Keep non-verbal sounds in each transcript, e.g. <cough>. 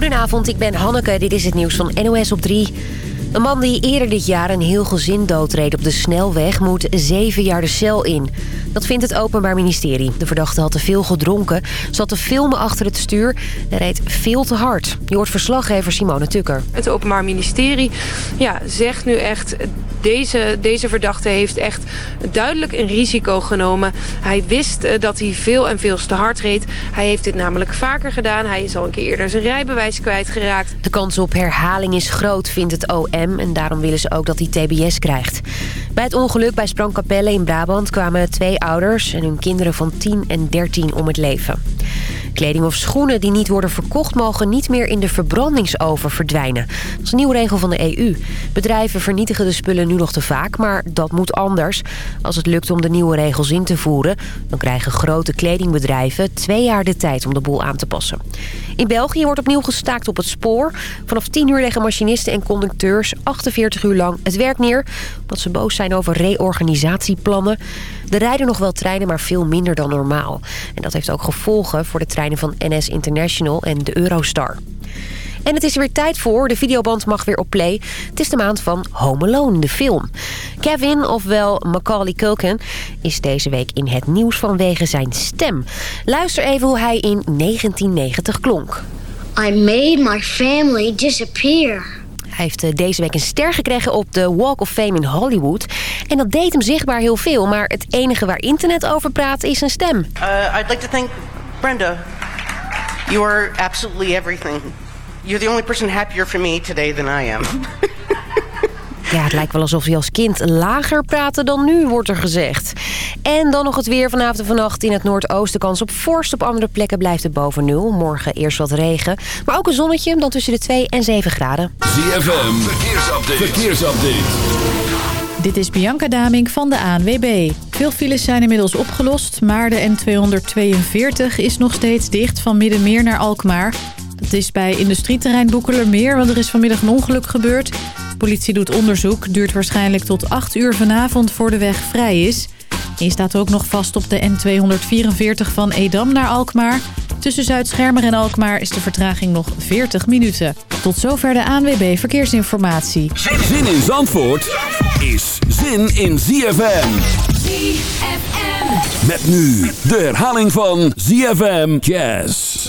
Goedenavond, ik ben Hanneke. Dit is het nieuws van NOS op 3. Een man die eerder dit jaar een heel gezin doodreed op de snelweg... moet zeven jaar de cel in. Dat vindt het Openbaar Ministerie. De verdachte had te veel gedronken, zat te filmen achter het stuur... en reed veel te hard. Je hoort verslaggever Simone Tukker. Het Openbaar Ministerie ja, zegt nu echt... Deze, deze verdachte heeft echt duidelijk een risico genomen. Hij wist eh, dat hij veel en veel te hard reed. Hij heeft dit namelijk vaker gedaan. Hij is al een keer eerder zijn rijbewijs kwijtgeraakt. De kans op herhaling is groot, vindt het OM... en daarom willen ze ook dat hij TBS krijgt. Bij het ongeluk bij Sprangkapelle in Brabant kwamen twee ouders... en hun kinderen van 10 en 13 om het leven. Kleding of schoenen die niet worden verkocht... mogen niet meer in de verbrandingsoven verdwijnen. Dat is een nieuwe regel van de EU. Bedrijven vernietigen de spullen nu nog te vaak, maar dat moet anders. Als het lukt om de nieuwe regels in te voeren... dan krijgen grote kledingbedrijven twee jaar de tijd om de boel aan te passen. In België wordt opnieuw gestaakt op het spoor. Vanaf 10 uur leggen machinisten en conducteurs 48 uur lang het werk neer... omdat ze boos zijn over reorganisatieplannen. Er rijden nog wel treinen, maar veel minder dan normaal. En dat heeft ook gevolgen voor de treinen van NS International en de Eurostar. En het is weer tijd voor. De videoband mag weer op play. Het is de maand van Home Alone, de film. Kevin, ofwel Macaulay Culkin, is deze week in het nieuws vanwege zijn stem. Luister even hoe hij in 1990 klonk. I made my family disappear. Hij heeft eh, deze week een ster gekregen op de Walk of Fame in Hollywood. En dat deed hem zichtbaar heel veel. Maar het enige waar internet over praat is zijn stem. Uh, I'd like to thank Brenda. You are absolutely everything. You're the only person happier for me today than I am. <laughs> Ja, het lijkt wel alsof hij als kind lager praatte dan nu, wordt er gezegd. En dan nog het weer vanavond en vannacht in het noordoosten. Kans op vorst. Op andere plekken blijft het boven nul. Morgen eerst wat regen. Maar ook een zonnetje, dan tussen de 2 en 7 graden. ZFM, verkeersupdate. verkeersupdate. Dit is Bianca Daming van de ANWB. Veel files zijn inmiddels opgelost, maar de N242 is nog steeds dicht van Middenmeer naar Alkmaar. Dat is bij industrieterrein Boekelermeer, want er is vanmiddag een ongeluk gebeurd. Politie doet onderzoek, duurt waarschijnlijk tot 8 uur vanavond voor de weg vrij is. Je staat ook nog vast op de N244 van Edam naar Alkmaar. Tussen Zuid-Schermer en Alkmaar is de vertraging nog 40 minuten. Tot zover de ANWB Verkeersinformatie. Zin in Zandvoort is zin in ZFM. ZFM. Met nu de herhaling van ZFM Jazz.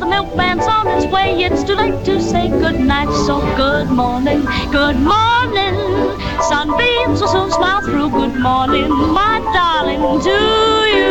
The milkman's on his way. It's too late to say good night. So good morning, good morning. Sunbeams will soon smile through. Good morning, my darling, to you.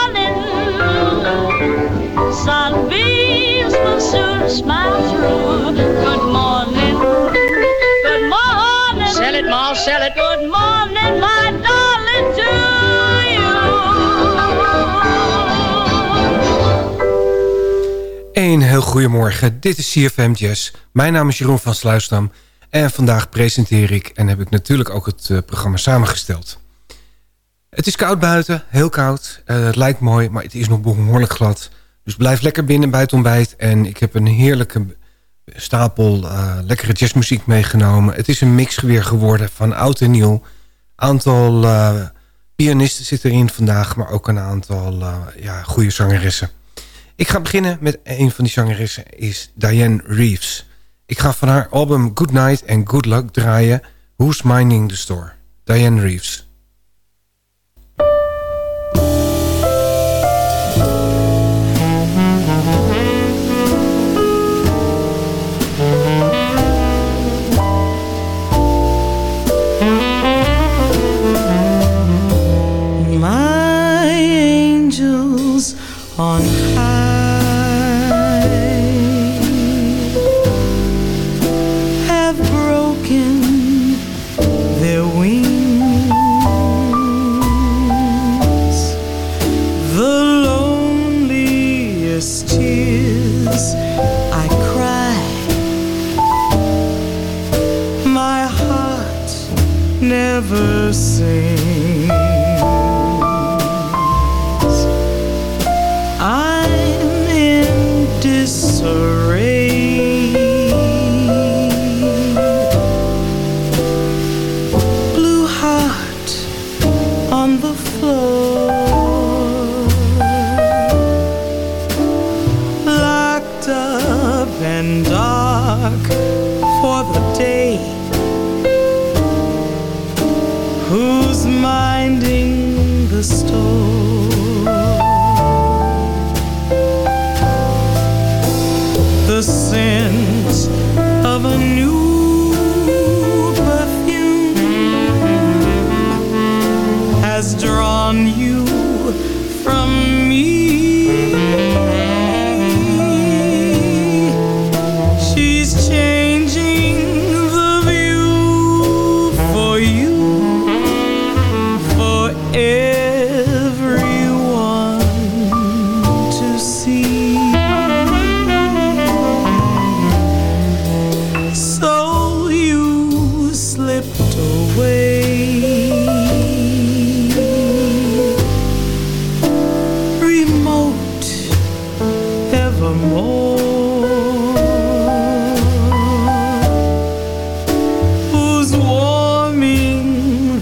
Sunbeams will soon smile through. Good morning. Good morning. Sell it, Ma, sell it. Good morning, my darling, to you. Een heel goedemorgen, dit is CFM Jazz. Mijn naam is Jeroen van Sluisdam en vandaag presenteer ik en heb ik natuurlijk ook het eh, programma samengesteld. Het is koud buiten, heel koud. Eh, het lijkt mooi, maar het is nog behoorlijk glad. Dus blijf lekker binnen bij het ontbijt. En ik heb een heerlijke stapel eh, lekkere jazzmuziek meegenomen. Het is een mix weer geworden van oud en nieuw. aantal uh, pianisten zit erin vandaag... maar ook een aantal uh, ja, goede zangeressen. Ik ga beginnen met een van die zangeressen, is Diane Reeves. Ik ga van haar album Good Night and Good Luck draaien... Who's Minding the Store? Diane Reeves.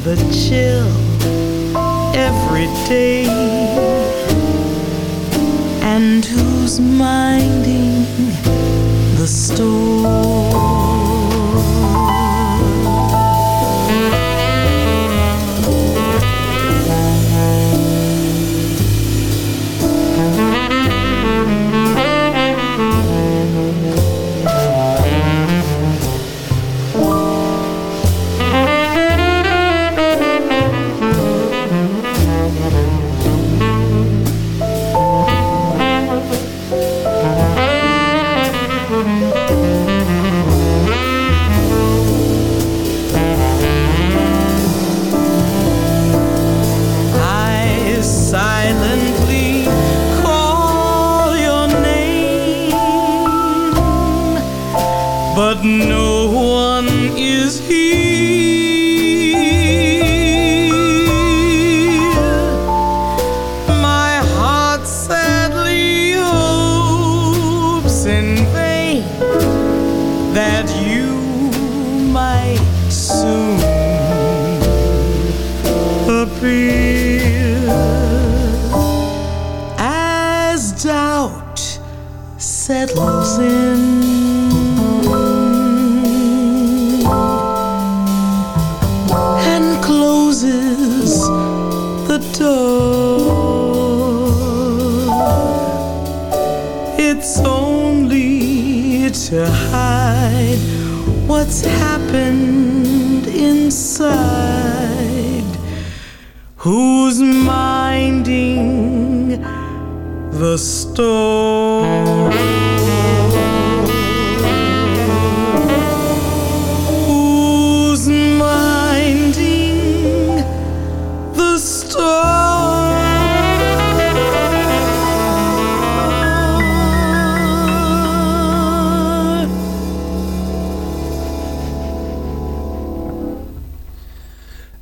a chill every day. And who's minding the store?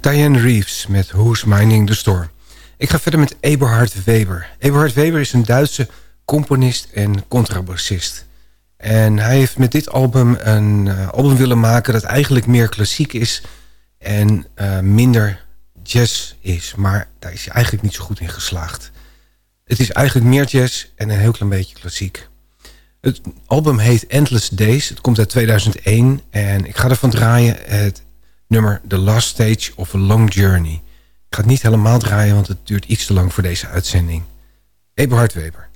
Diane Reeves met Who's Mining the Storm. Ik ga verder met Eberhard Weber. Eberhard Weber is een Duitse componist en contrabassist. En hij heeft met dit album een uh, album willen maken... dat eigenlijk meer klassiek is... en uh, minder jazz is. Maar daar is hij eigenlijk niet zo goed in geslaagd. Het is eigenlijk meer jazz en een heel klein beetje klassiek. Het album heet Endless Days. Het komt uit 2001 en ik ga ervan draaien het nummer The Last Stage of a Long Journey. Ik ga het niet helemaal draaien, want het duurt iets te lang voor deze uitzending. Eberhard Weber.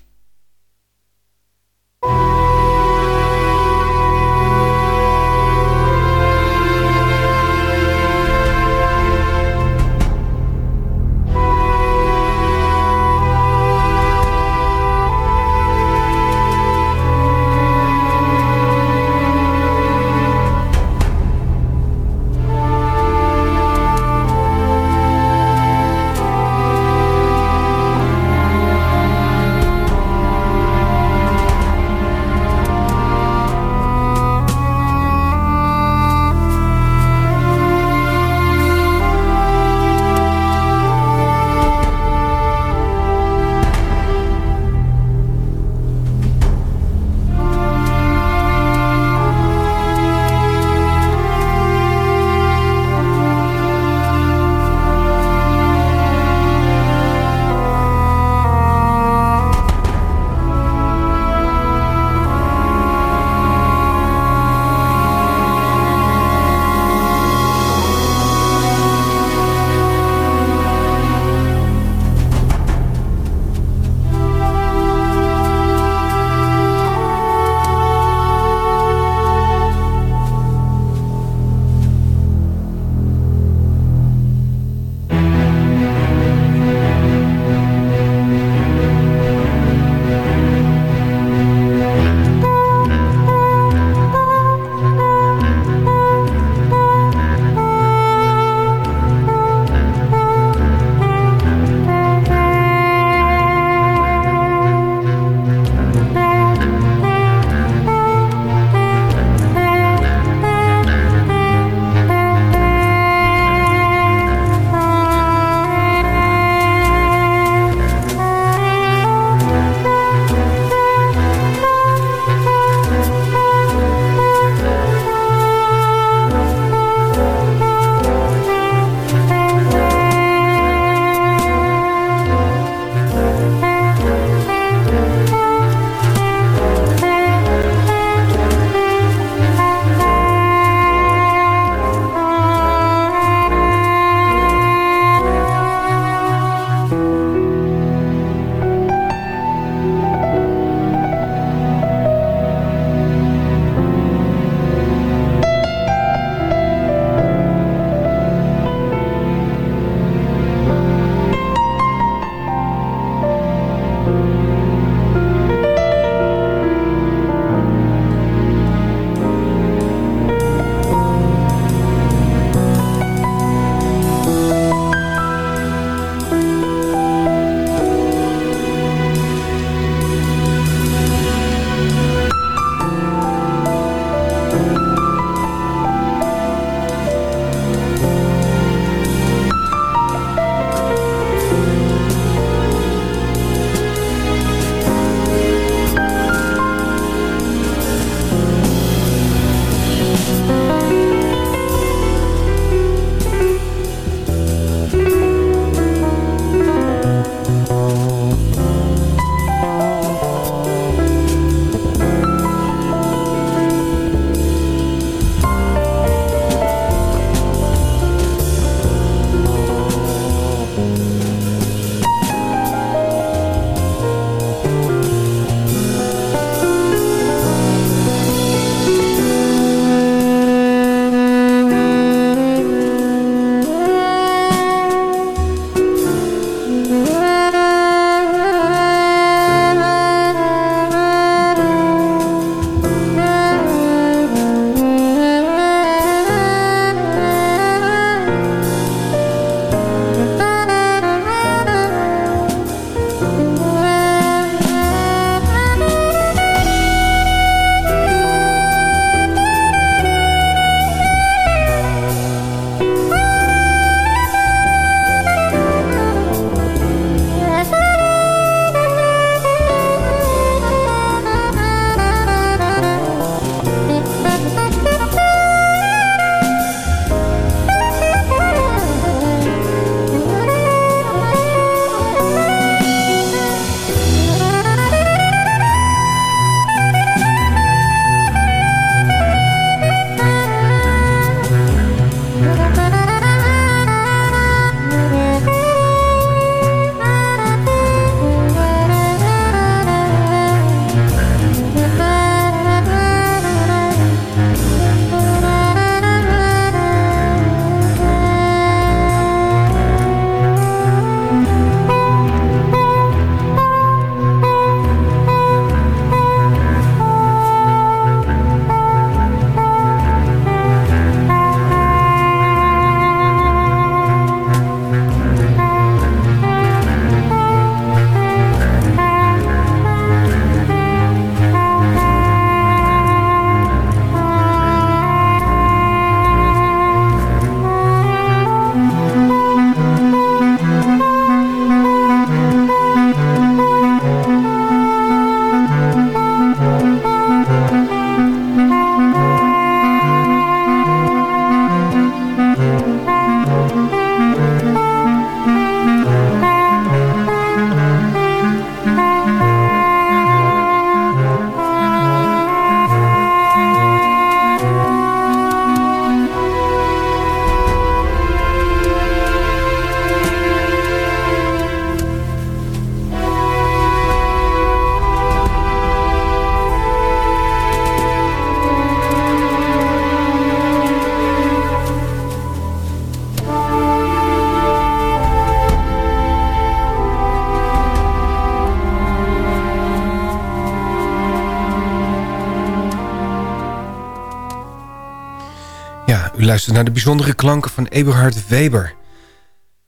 U luistert naar de bijzondere klanken van Eberhard Weber.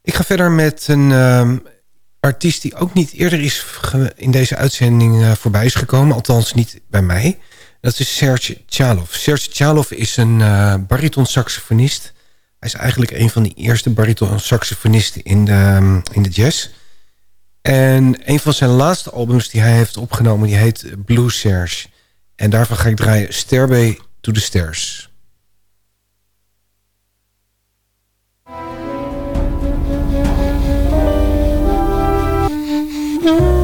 Ik ga verder met een ehm, artiest die ook niet eerder is in deze uitzending uh, voorbij is gekomen. Althans niet bij mij. Dat is Serge Tjalov. Serge Tjalov is een uh, bariton-saxofonist. Hij is eigenlijk een van de eerste bariton-saxofonisten in de, ehm, in de jazz. En een van zijn laatste albums die hij heeft opgenomen... die heet Blue Serge. En daarvan ga ik draaien Stairway to the Stairs. Mm-hmm.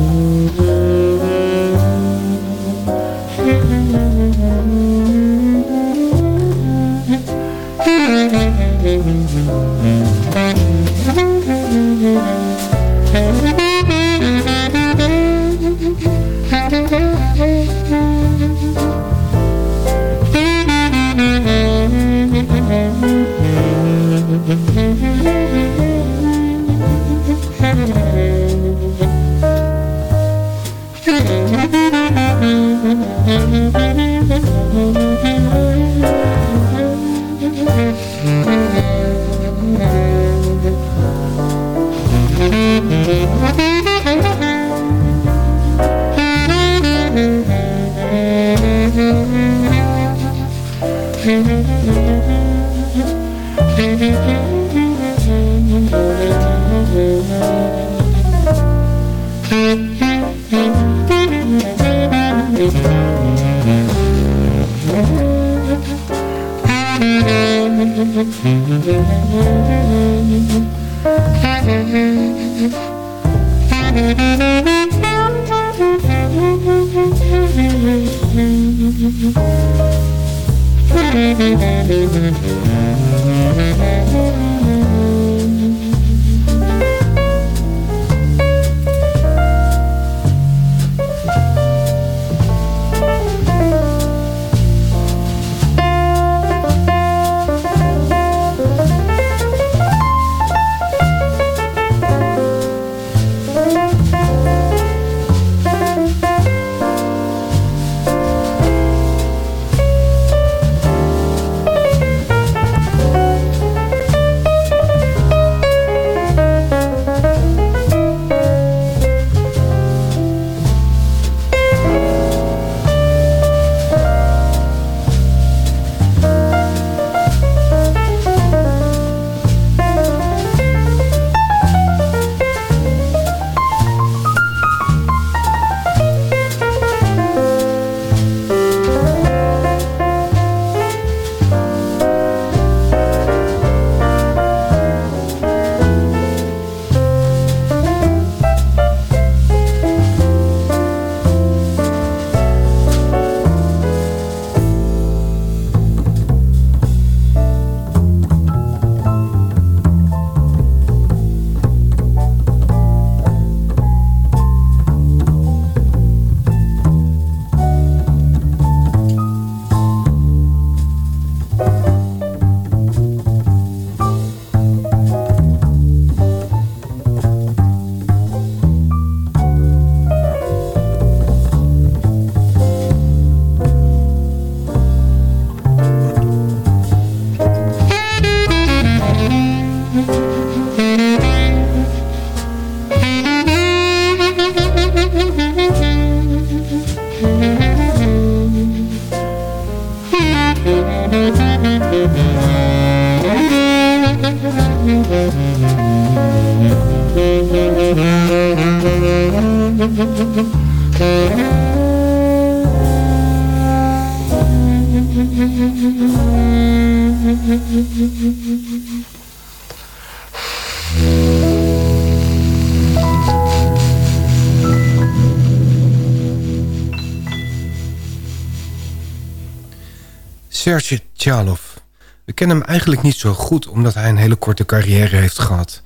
eigenlijk niet zo goed... omdat hij een hele korte carrière heeft gehad.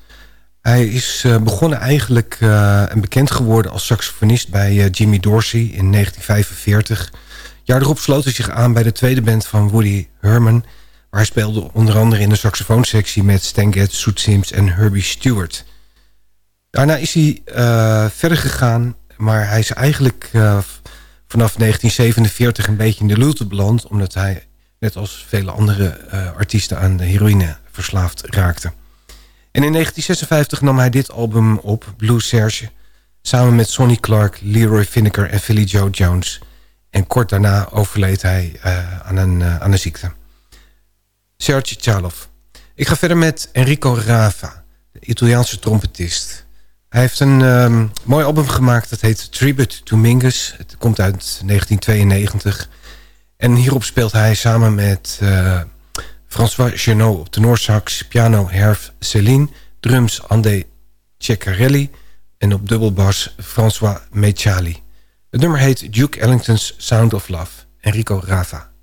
Hij is uh, begonnen eigenlijk uh, en bekend geworden als saxofonist... bij uh, Jimmy Dorsey in 1945. Jaar erop sloot hij zich aan bij de tweede band van Woody Herman... waar hij speelde onder andere in de saxofoonsectie... met Stan Getz, Sims en Herbie Stewart. Daarna is hij verder gegaan... maar hij is eigenlijk vanaf 1947 een beetje in de lute beland... omdat hij net als vele andere uh, artiesten aan de heroïne verslaafd raakte. En in 1956 nam hij dit album op, Blue Serge... samen met Sonny Clark, Leroy Finneker en Philly Joe Jones. En kort daarna overleed hij uh, aan, een, uh, aan een ziekte. Serge Tjalov. Ik ga verder met Enrico Rava, de Italiaanse trompetist. Hij heeft een um, mooi album gemaakt, dat heet Tribute to Mingus. Het komt uit 1992... En hierop speelt hij samen met uh, François Genot op de Noorsax, piano Herf Céline, drums Andé Ceccarelli en op dubbelbas François Mechali. Het nummer heet Duke Ellington's Sound of Love, Enrico Rava.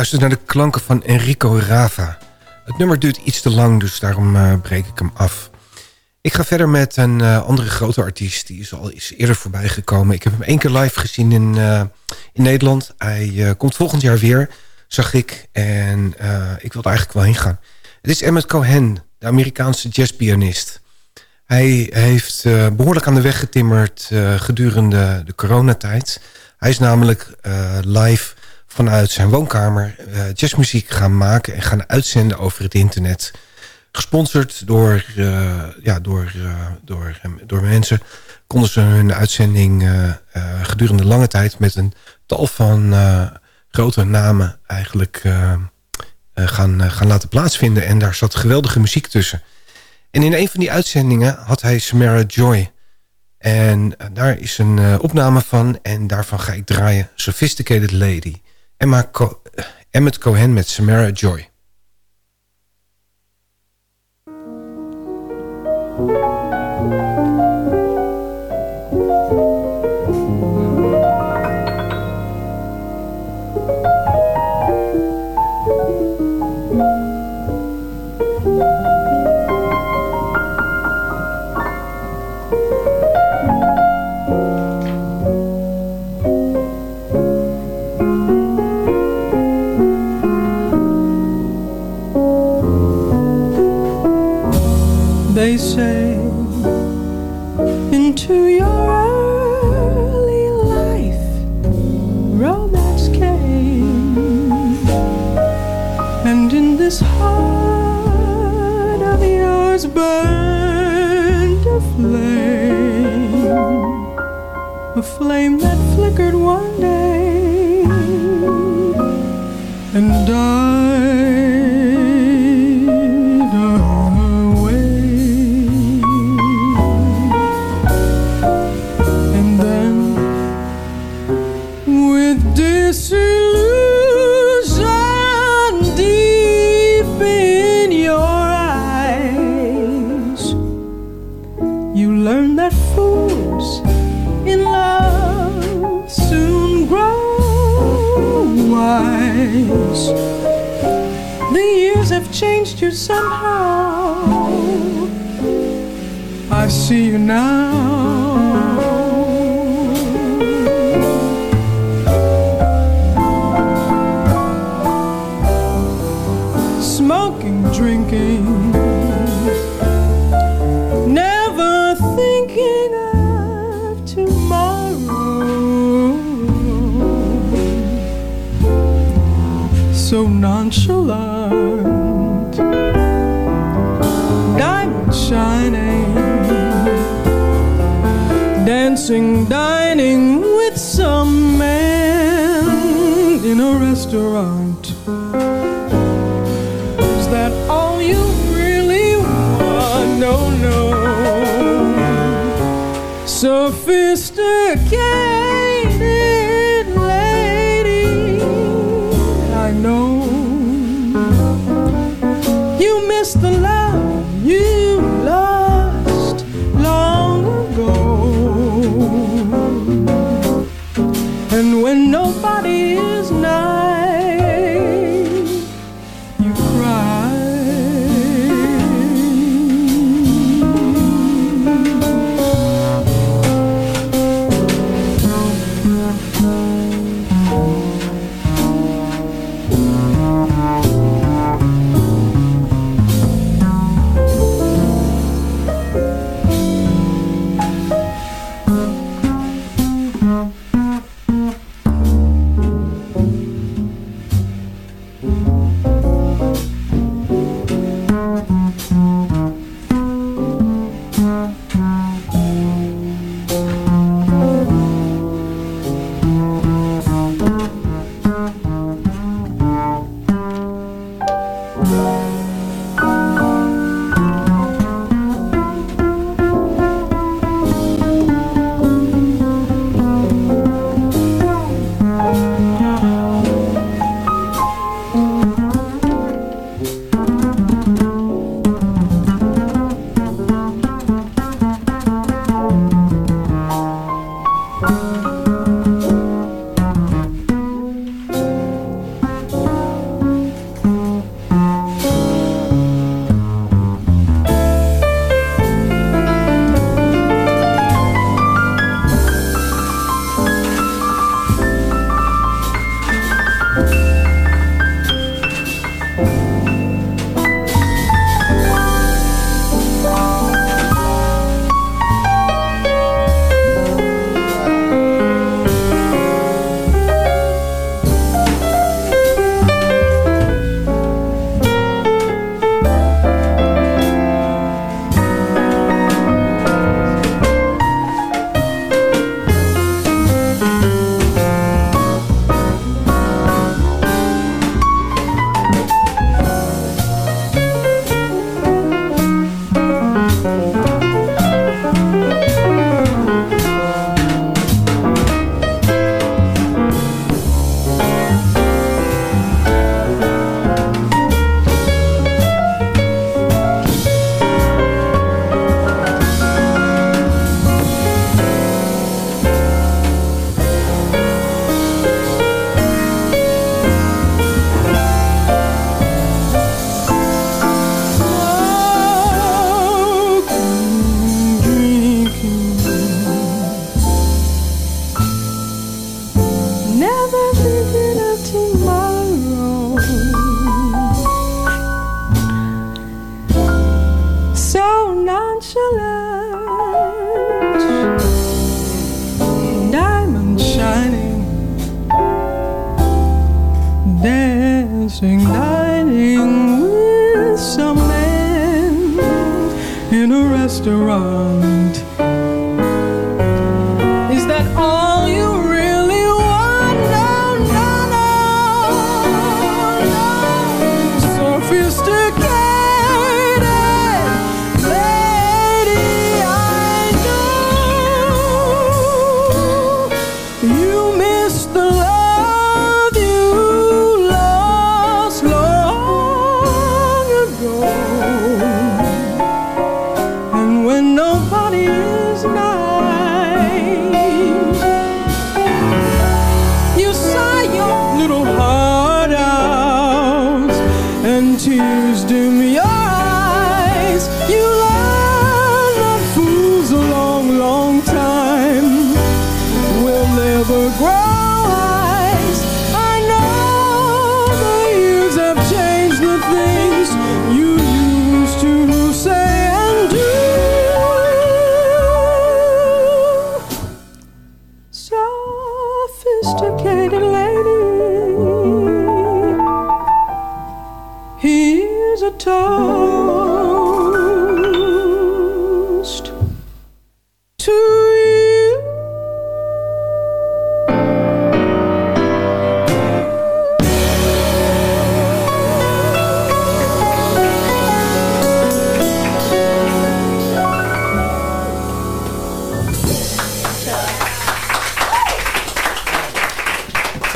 Luistert naar de klanken van Enrico Rava. Het nummer duurt iets te lang, dus daarom uh, breek ik hem af. Ik ga verder met een uh, andere grote artiest. Die is al eens eerder voorbij gekomen. Ik heb hem één keer live gezien in, uh, in Nederland. Hij komt volgend jaar weer, zag ik. En ik wilde eigenlijk wel heen gaan. Het is Emmett Cohen, de Amerikaanse jazzpianist. Hij heeft behoorlijk aan de weg getimmerd gedurende de coronatijd. Hij is namelijk live vanuit zijn woonkamer uh, jazzmuziek gaan maken... en gaan uitzenden over het internet. Gesponsord door, uh, ja, door, uh, door, door mensen... konden ze hun uitzending gedurende lange tijd... met een tal van grote namen eigenlijk gaan, gaan laten plaatsvinden. En daar zat geweldige muziek tussen. En in een van die uitzendingen had hij Samara Joy... En daar is een opname van en daarvan ga ik draaien Sophisticated Lady... Emma Co Cohen met Samara Joy.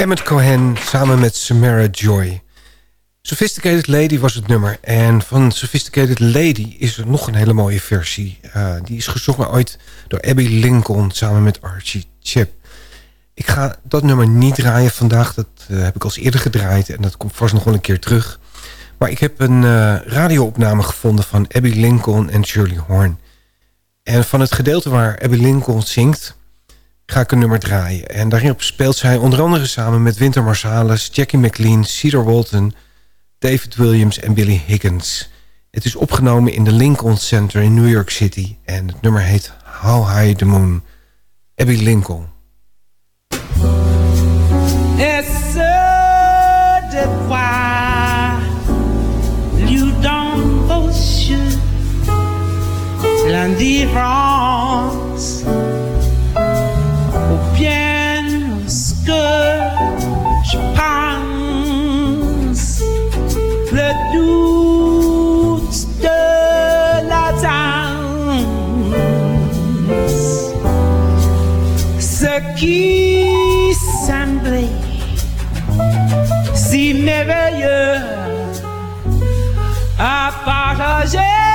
Emmett Cohen samen met Samara Joy. Sophisticated Lady was het nummer. En van Sophisticated Lady is er nog een hele mooie versie. Uh, die is gezongen ooit door Abby Lincoln samen met Archie Chip. Ik ga dat nummer niet draaien vandaag. Dat uh, heb ik al eerder gedraaid. En dat komt vast nog wel een keer terug. Maar ik heb een uh, radioopname gevonden van Abby Lincoln en Shirley Horn. En van het gedeelte waar Abby Lincoln zingt ga ik een nummer draaien. En daarin speelt zij onder andere samen met Winter Marsalis... Jackie McLean, Cedar Walton, David Williams en Billy Higgins. Het is opgenomen in de Lincoln Center in New York City. En het nummer heet How High the Moon. Abby Lincoln. Merveilleux à partager.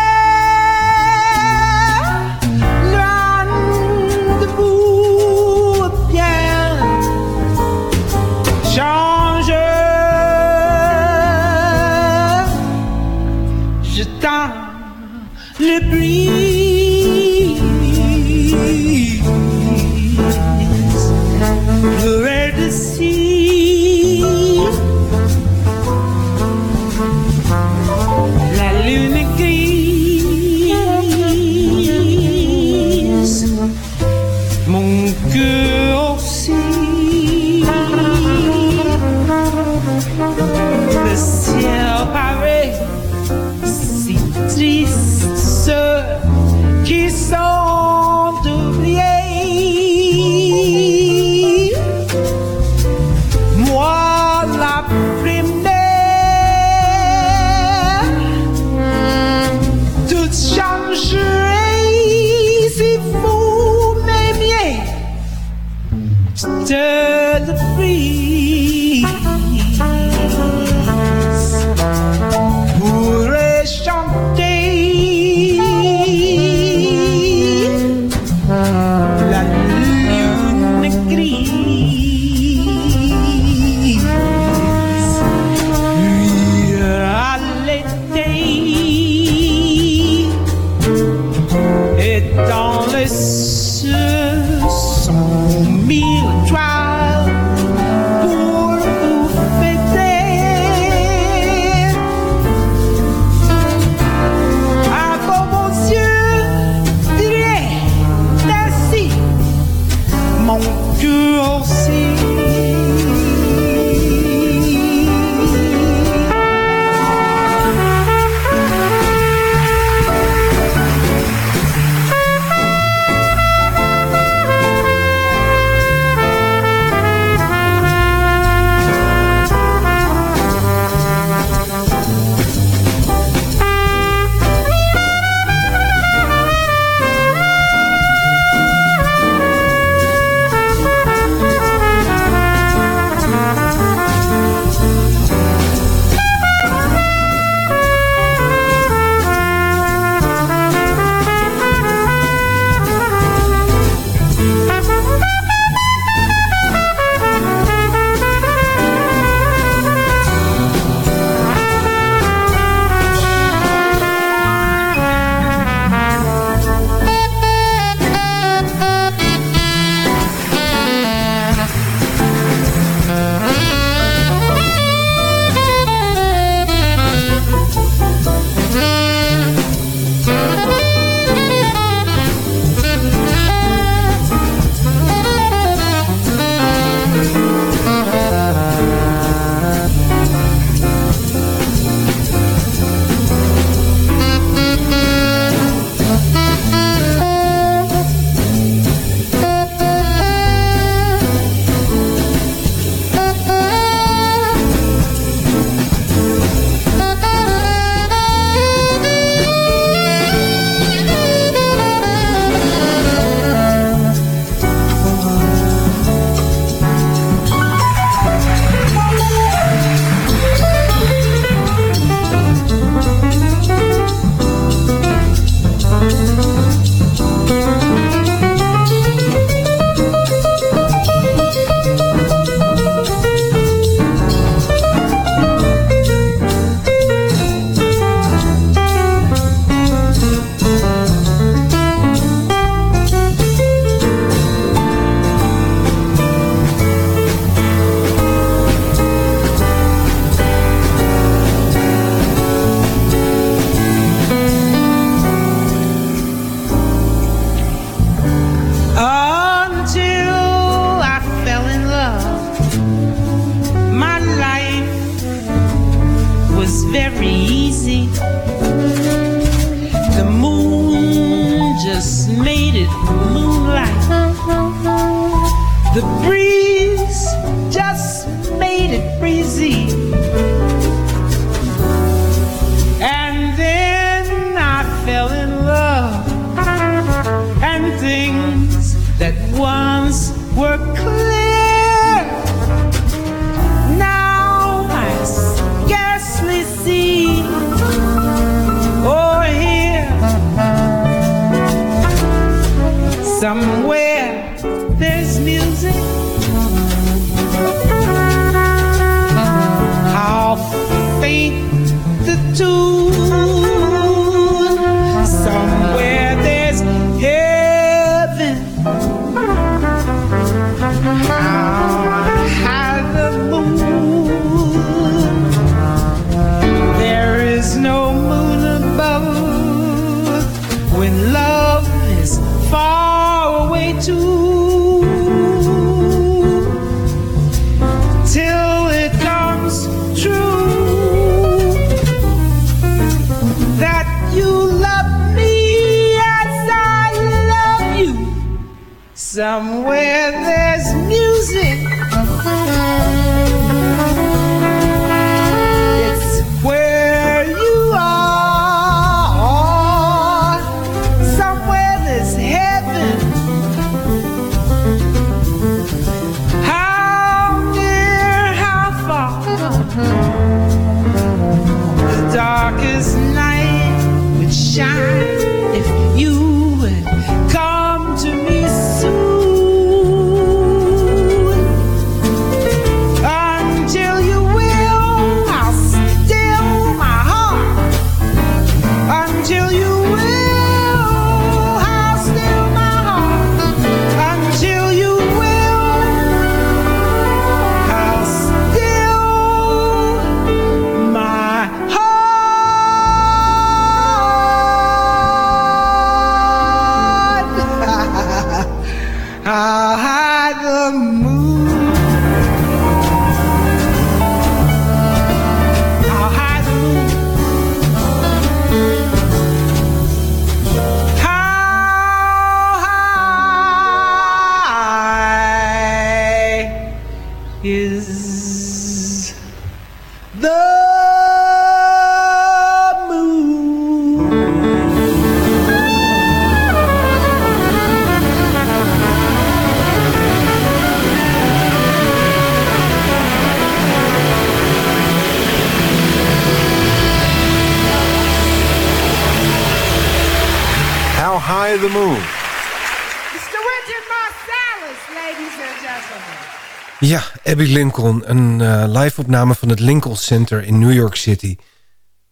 Abby Lincoln. Een eh, live-opname van het Lincoln Center in New York City. Het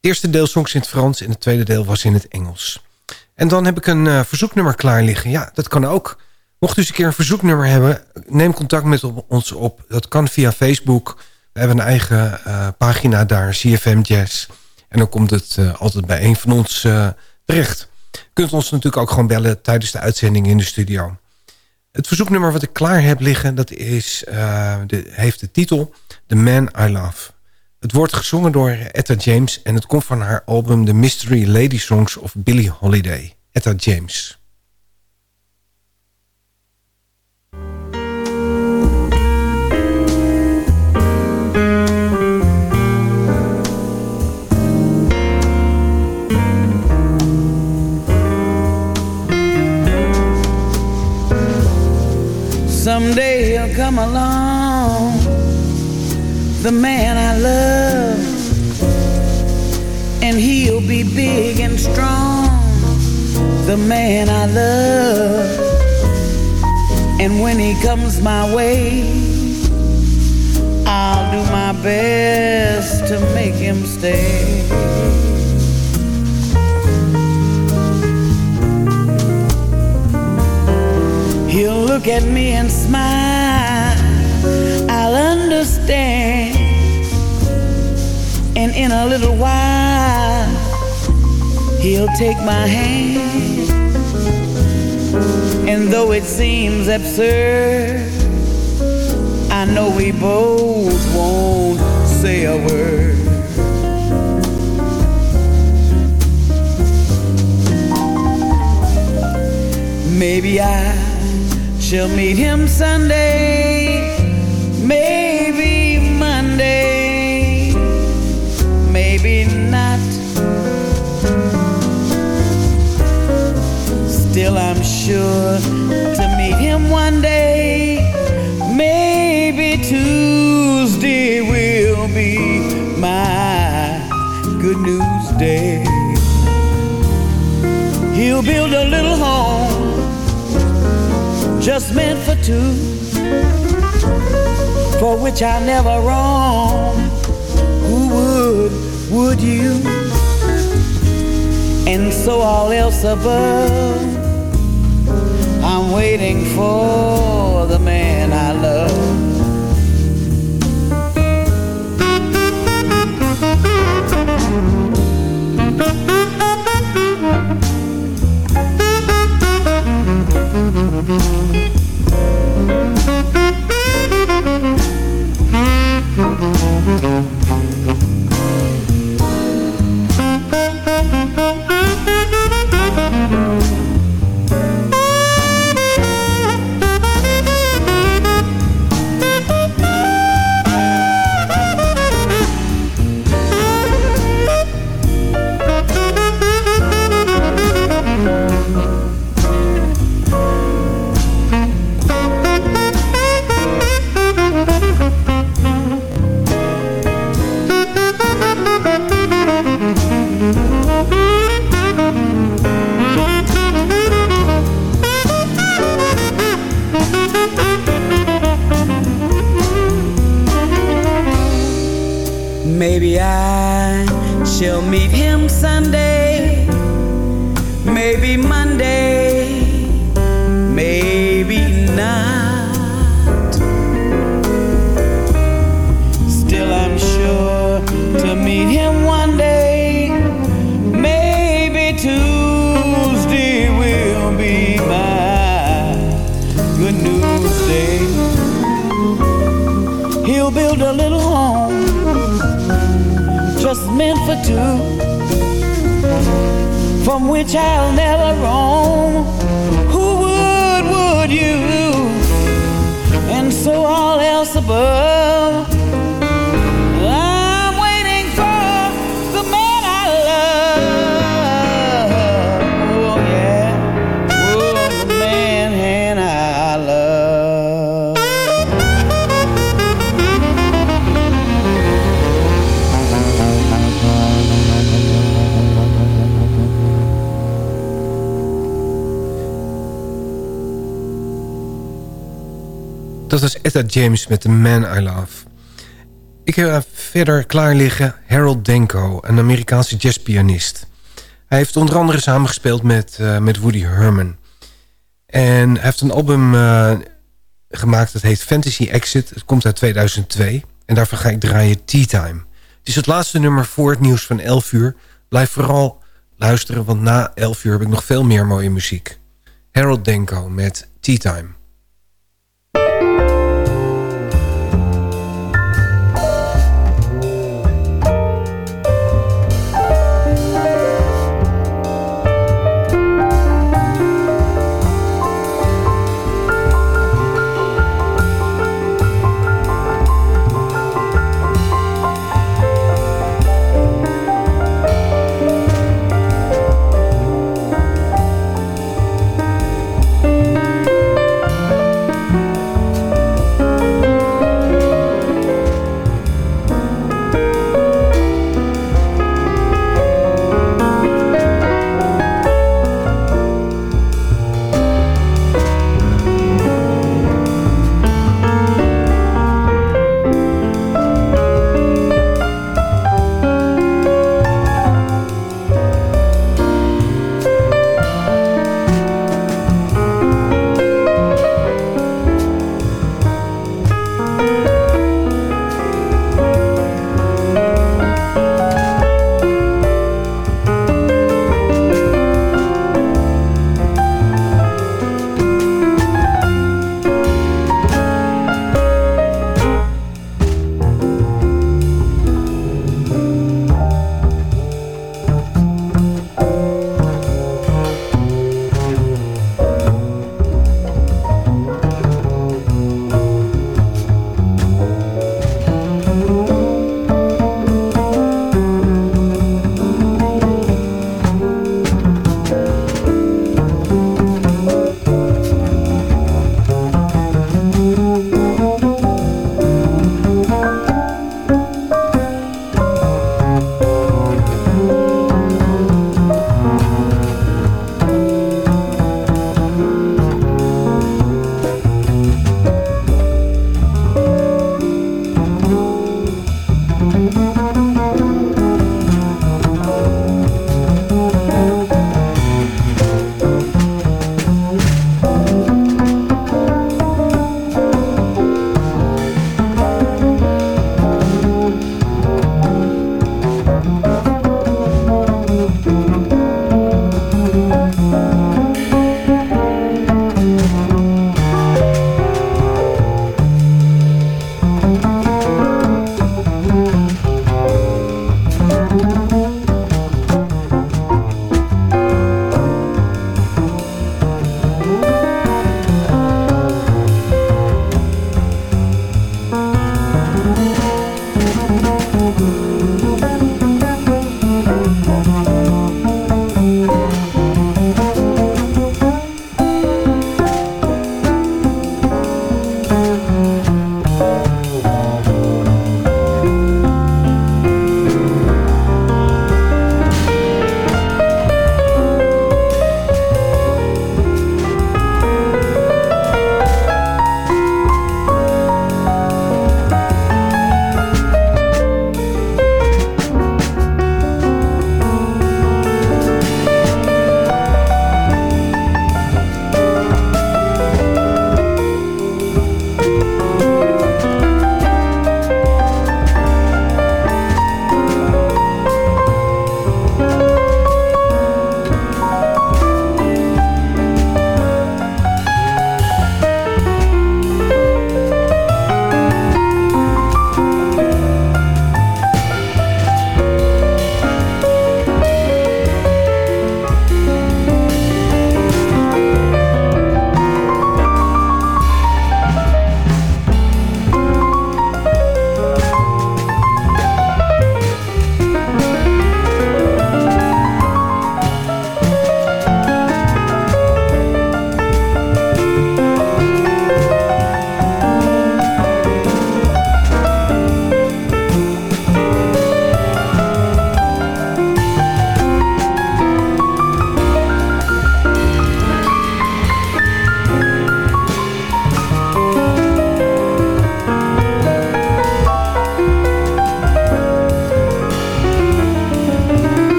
eerste deel zongs in het Frans en het tweede deel was in het Engels. En dan heb ik een eh, verzoeknummer klaar liggen. Ja, dat kan ook. Mocht u eens een keer een verzoeknummer hebben... neem contact met ons op. Dat kan via Facebook. We hebben een eigen eh, pagina daar, CFM Jazz. En dan komt het altijd bij een van ons terecht. U kunt ons natuurlijk ook gewoon bellen tijdens de uitzending in de studio. Het verzoeknummer wat ik klaar heb liggen... dat is, eh, de, heeft de titel The Man I Love. Het wordt gezongen door Etta James... en het komt van haar album The Mystery Lady Songs of Billie Holiday. Etta James. Someday he'll come along, the man I love, and he'll be big and strong, the man I love. And when he comes my way, I'll do my best to make him stay. He'll look at me and smile. I'll understand. And in a little while He'll take my hand. And though it seems absurd I know we both won't say a word. Maybe I shall meet him Sunday, maybe Monday, maybe not. Still, I'm sure to meet him one day. Maybe Tuesday will be my good news day. He'll build a little just meant for two, for which I never roam. Who would, would you? And so all else above, I'm waiting for the man Maybe which I'll never roam. Who would, would you? And so all else above. Dat James met The Man I Love. Ik heb verder klaar liggen Harold Denko, een Amerikaanse jazzpianist. Hij heeft onder andere samengespeeld met, eh, met Woody Herman. En hij heeft een album eh, gemaakt dat heet Fantasy Exit. Het komt uit 2002. En daarvan ga ik draaien Tea Time. Het is het laatste nummer voor het nieuws van 11 uur. Blijf vooral luisteren, want na 11 uur heb ik nog veel meer mooie muziek. Harold Denko met Tea Time.